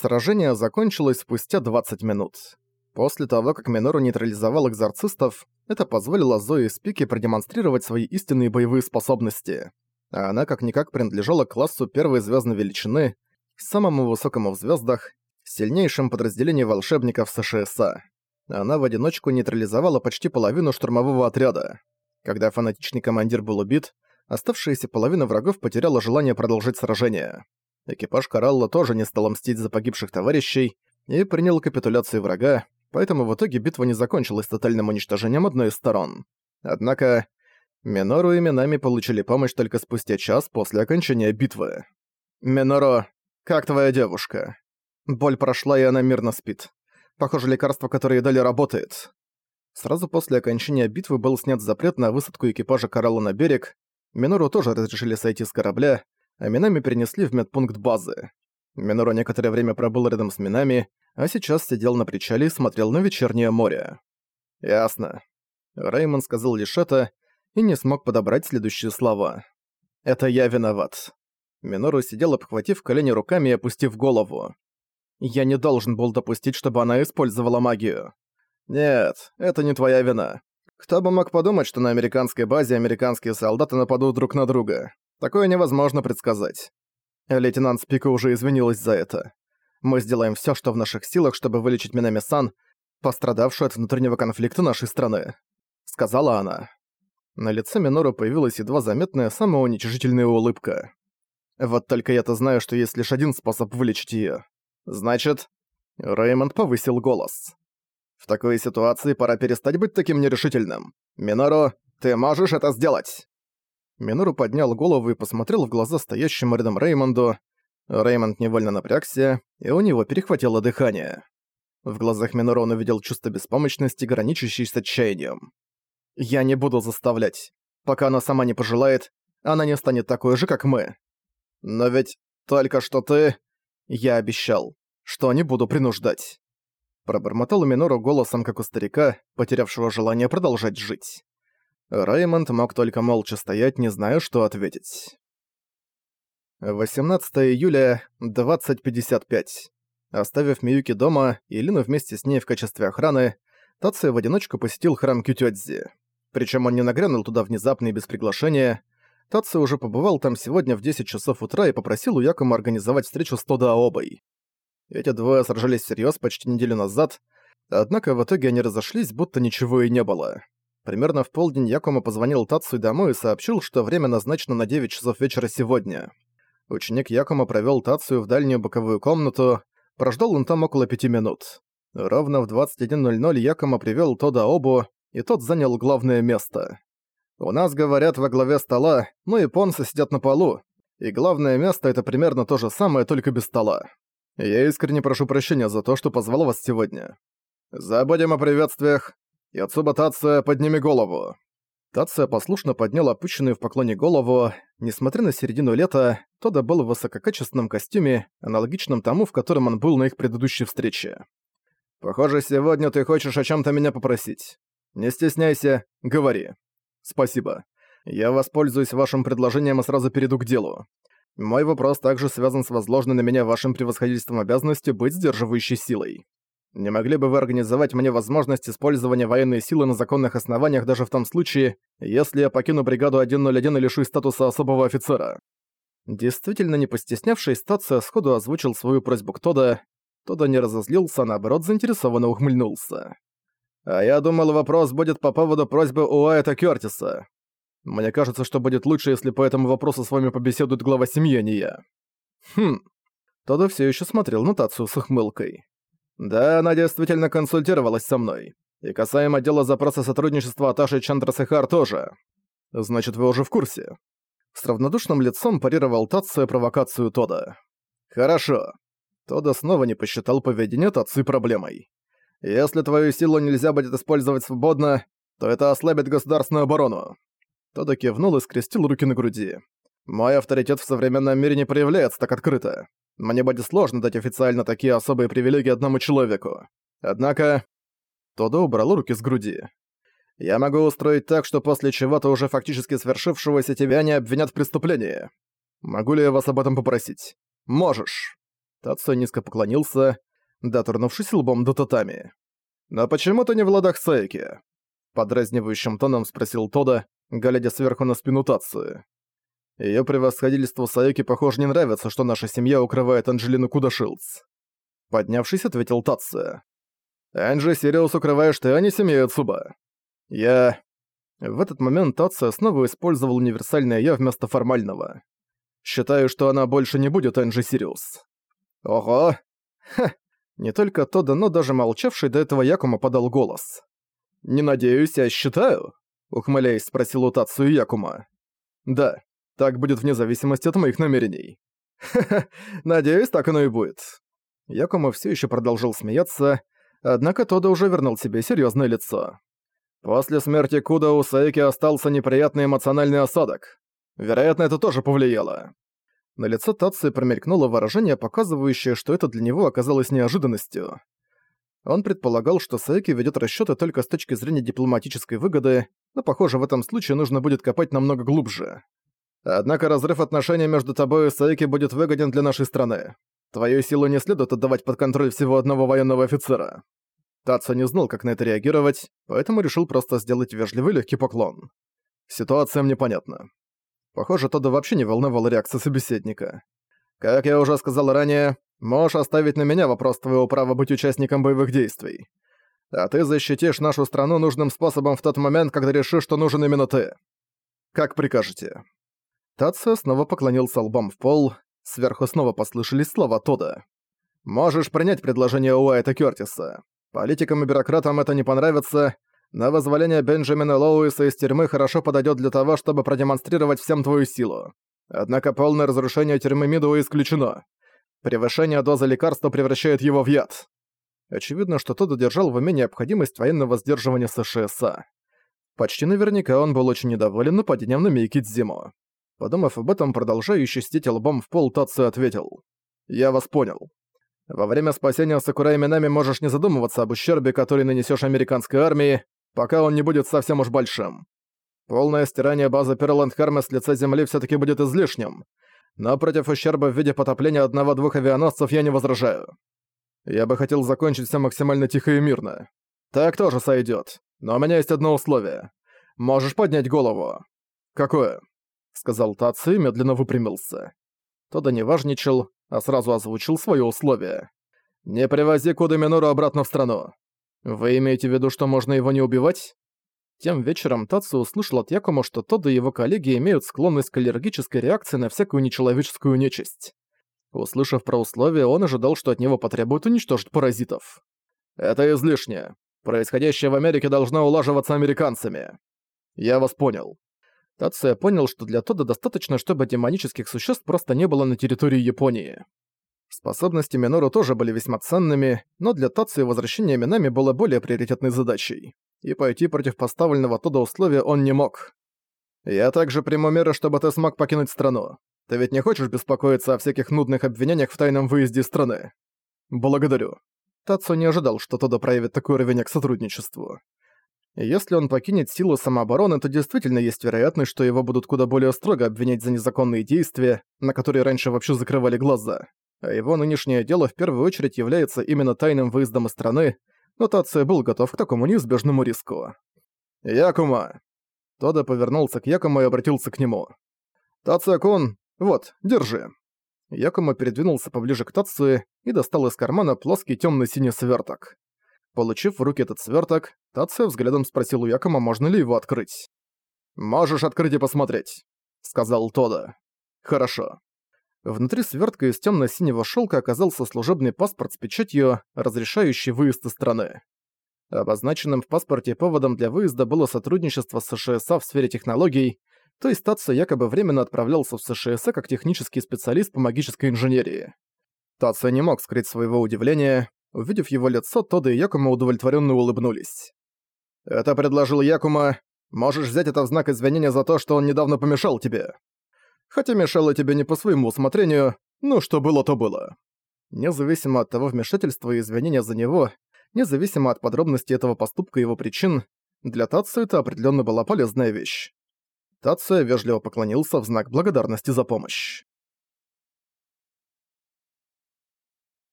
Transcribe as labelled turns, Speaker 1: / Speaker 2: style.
Speaker 1: Сражение закончилось спустя 20 минут. После того, как Минору нейтрализовал экзорцистов, это позволило Зои Спике продемонстрировать свои истинные боевые способности. А она как-никак принадлежала классу первой звездной величины, самому высокому в звездах, сильнейшем подразделении волшебников США. Она в одиночку нейтрализовала почти половину штурмового отряда. Когда фанатичный командир был убит, оставшаяся половина врагов потеряла желание продолжить сражение. Экипаж Коралла тоже не стал мстить за погибших товарищей и принял капитуляцию врага, поэтому в итоге битва не закончилась тотальным уничтожением одной из сторон. Однако, Минору и Минами получили помощь только спустя час после окончания битвы. «Минору, как твоя девушка?» Боль прошла, и она мирно спит. Похоже, лекарство, которое дали, работает. Сразу после окончания битвы был снят запрет на высадку экипажа Коралла на берег. Минору тоже разрешили сойти с корабля, а Минами перенесли в медпункт базы. Минору некоторое время пробыл рядом с Минами, а сейчас сидел на причале и смотрел на вечернее море. «Ясно». Реймон сказал лишь это и не смог подобрать следующие слова. «Это я виноват». Минору сидел, обхватив колени руками и опустив голову. «Я не должен был допустить, чтобы она использовала магию». «Нет, это не твоя вина. Кто бы мог подумать, что на американской базе американские солдаты нападут друг на друга. Такое невозможно предсказать. Лейтенант Спика уже извинилась за это. Мы сделаем всё, что в наших силах, чтобы вылечить Минами-сан, пострадавшую от внутреннего конфликта нашей страны», — сказала она. На лице Минору появилась едва заметная самоуничижительная улыбка. «Вот только я-то знаю, что есть лишь один способ вылечить её. Значит...» Реймонд повысил голос. «В такой ситуации пора перестать быть таким нерешительным. Минору, ты можешь это сделать!» Минору поднял голову и посмотрел в глаза стоящему рядом Реймонду. Реймонд невольно напрягся, и у него перехватило дыхание. В глазах Минору он увидел чувство беспомощности, граничащей с отчаянием. «Я не буду заставлять. Пока она сама не пожелает, она не станет такой же, как мы. Но ведь только что ты...» «Я обещал, что не буду принуждать». Пробормотал Минору голосом, как у старика, потерявшего желание продолжать жить. Раймонд мог только молча стоять, не зная, что ответить. 18 июля, 20.55. Оставив Миюки дома и Лину вместе с ней в качестве охраны, Тация в одиночку посетил храм Кютёдзи. Причем он не нагрянул туда внезапно и без приглашения. Тация уже побывал там сегодня в 10 часов утра и попросил у Якома организовать встречу с Тода Аобой. Эти двое сражались всерьёз почти неделю назад, однако в итоге они разошлись, будто ничего и не было. Примерно в полдень Якома позвонил Тацу домой и сообщил, что время назначено на 9 часов вечера сегодня. Ученик Якома провёл Тацию в дальнюю боковую комнату, прождал он там около пяти минут. Ровно в 21.00 Якома привёл Тода Обу, и тот занял главное место. У нас говорят во главе стола, но японцы сидят на полу, и главное место это примерно то же самое, только без стола. Я искренне прошу прощения за то, что позвал вас сегодня. Забудем о приветствиях, «Яцуба Тация, подними голову!» Тация послушно поднял опущенную в поклоне голову. Несмотря на середину лета, Тода был в высококачественном костюме, аналогичном тому, в котором он был на их предыдущей встрече. «Похоже, сегодня ты хочешь о чем то меня попросить. Не стесняйся, говори». «Спасибо. Я воспользуюсь вашим предложением и сразу перейду к делу. Мой вопрос также связан с возложенной на меня вашим превосходительством обязанностью быть сдерживающей силой. Не могли бы вы организовать мне возможность использования военной силы на законных основаниях даже в том случае, если я покину бригаду 101 и лишусь статуса особого офицера?» Действительно не постеснявшись, стация сходу озвучил свою просьбу к Тода. Тода не разозлился, а наоборот заинтересованно ухмыльнулся. «А я думал, вопрос будет по поводу просьбы Уайта Кёртиса. Мне кажется, что будет лучше, если по этому вопросу с вами побеседует глава семьи, а не я». «Хм». Тодо все еще смотрел на Тацию с ухмылкой. Да, она действительно консультировалась со мной. И касаемо дела запроса сотрудничества Аташи Чандрасехар тоже. Значит, вы уже в курсе. С равнодушным лицом парировал Татсу провокацию Тода. Хорошо. Тода снова не посчитал поведение Татсу проблемой. Если твою силу нельзя будет использовать свободно, то это ослабит государственную оборону. Тода кивнул и скрестил руки на груди. Мой авторитет в современном мире не проявляется так открыто. Мне будет сложно дать официально такие особые привилегии одному человеку. Однако...» Тодо убрал руки с груди. «Я могу устроить так, что после чего-то уже фактически свершившегося тебя не обвинят в преступлении. Могу ли я вас об этом попросить?» «Можешь». Тацуя низко поклонился, дотронувшись лбом до татами. «Но почему ты не в ладах Сайки?» Подразнивающим тоном спросил Тода, глядя сверху на спину Тацию. Её превосходительству Саюки, похоже, не нравится, что наша семья укрывает Анджелину Кудашилдс. Поднявшись, ответил Тация. «Энджи, Сириус укрываешь ты, а не семья Цуба. Я...» В этот момент Тация снова использовал универсальное «я» вместо формального. «Считаю, что она больше не будет Энджи Сириус». «Ого!» Ха! Не только Тода, но даже молчавший до этого Якума подал голос. «Не надеюсь, я считаю?» — ухмыляясь, спросил у Тацию Якума. «Да, так будет вне зависимости от моих намерений». «Ха-ха, надеюсь, так оно и будет». Якума все еще продолжил смеяться, однако Тода уже вернул себе серьезное лицо. После смерти Куда у Саики остался неприятный эмоциональный осадок. Вероятно, это тоже повлияло. На лицо Татсу промелькнуло выражение, показывающее, что это для него оказалось неожиданностью. Он предполагал, что Саики ведет расчеты только с точки зрения дипломатической выгоды, но, похоже, в этом случае нужно будет копать намного глубже. Однако разрыв отношений между тобой и Саики будет выгоден для нашей страны. Твою силу не следует отдавать под контроль всего одного военного офицера. Татсо не знал, как на это реагировать, поэтому решил просто сделать вежливый легкий поклон. Ситуация мне понятна. Похоже, Тодда вообще не волновала реакция собеседника. «Как я уже сказал ранее, можешь оставить на меня вопрос твоего права быть участником боевых действий. А ты защитишь нашу страну нужным способом в тот момент, когда решишь, что нужен именно ты. Как прикажете». Татсо снова поклонился лбом в пол, сверху снова послышались слова Тода. «Можешь принять предложение Уайта Кёртиса. Политикам и бюрократам это не понравится, но возволение Бенджамина Лоуиса из тюрьмы хорошо подойдет для того, чтобы продемонстрировать всем твою силу. Однако полное разрушение тюрьмы Мидуа исключено. Превышение дозы лекарства превращает его в яд. Очевидно, что тот удержал в уме необходимость военного сдерживания США. Почти наверняка он был очень недоволен нападением на Мейкидзиму. Подумав об этом, продолжающий сидеть лбом в пол, Тацию ответил. «Я вас понял. Во время спасения Сакурай Минами можешь не задумываться об ущербе, который нанесешь американской армии, пока он не будет совсем уж большим. Полное стирание базы Перланд Харма с лица земли все таки будет излишним, но против ущерба в виде потопления одного-двух авианосцев я не возражаю. Я бы хотел закончить все максимально тихо и мирно. Так тоже сойдет. Но у меня есть одно условие. Можешь поднять голову. Какое? Сказал Таци и медленно выпрямился. Тода не важничал, а сразу озвучил свое условие. «Не привози Куда Минору обратно в страну. Вы имеете в виду, что можно его не убивать?» Тем вечером Тацу услышал от Якума, что тот и его коллеги имеют склонность к аллергической реакции на всякую нечеловеческую нечисть. Услышав про условия, он ожидал, что от него потребуют уничтожить паразитов. «Это излишне. Происходящее в Америке должно улаживаться американцами. Я вас понял». Тация понял, что для Тода достаточно, чтобы демонических существ просто не было на территории Японии. Способности Минору тоже были весьма ценными, но для Тации возвращение Минами было более приоритетной задачей, и пойти против поставленного Тода условия он не мог. «Я также приму меры, чтобы ты смог покинуть страну. Ты ведь не хочешь беспокоиться о всяких нудных обвинениях в тайном выезде из страны?» «Благодарю». Тацу не ожидал, что Тодо проявит такой уровень к сотрудничеству. Если он покинет силу самообороны, то действительно есть вероятность, что его будут куда более строго обвинять за незаконные действия, на которые раньше вообще закрывали глаза а его нынешнее дело в первую очередь является именно тайным выездом из страны, но Тация был готов к такому неизбежному риску. «Якума!» Тода повернулся к Якума и обратился к нему. «Тация-кун, вот, держи». Якума передвинулся поближе к Тацию и достал из кармана плоский темно синий сверток. Получив в руки этот сверток, Тация взглядом спросил у Якума, можно ли его открыть. «Можешь открыть и посмотреть», — сказал Тода. «Хорошо». Внутри свертка из темно-синего шелка оказался служебный паспорт с печатью, разрешающий выезд из страны. Обозначенным в паспорте поводом для выезда было сотрудничество с США в сфере технологий, то есть Татсо якобы временно отправлялся в США как технический специалист по магической инженерии. Татсо не мог скрыть своего удивления. Увидев его лицо, Тода и Якума удовлетворенно улыбнулись. «Это предложил Якума. Можешь взять это в знак извинения за то, что он недавно помешал тебе хотя мешало тебе не по своему усмотрению, ну что было, то было. Независимо от того вмешательства и извинения за него, независимо от подробностей этого поступка и его причин, для Татсу это определенно была полезная вещь. Татсу вежливо поклонился в знак благодарности за помощь.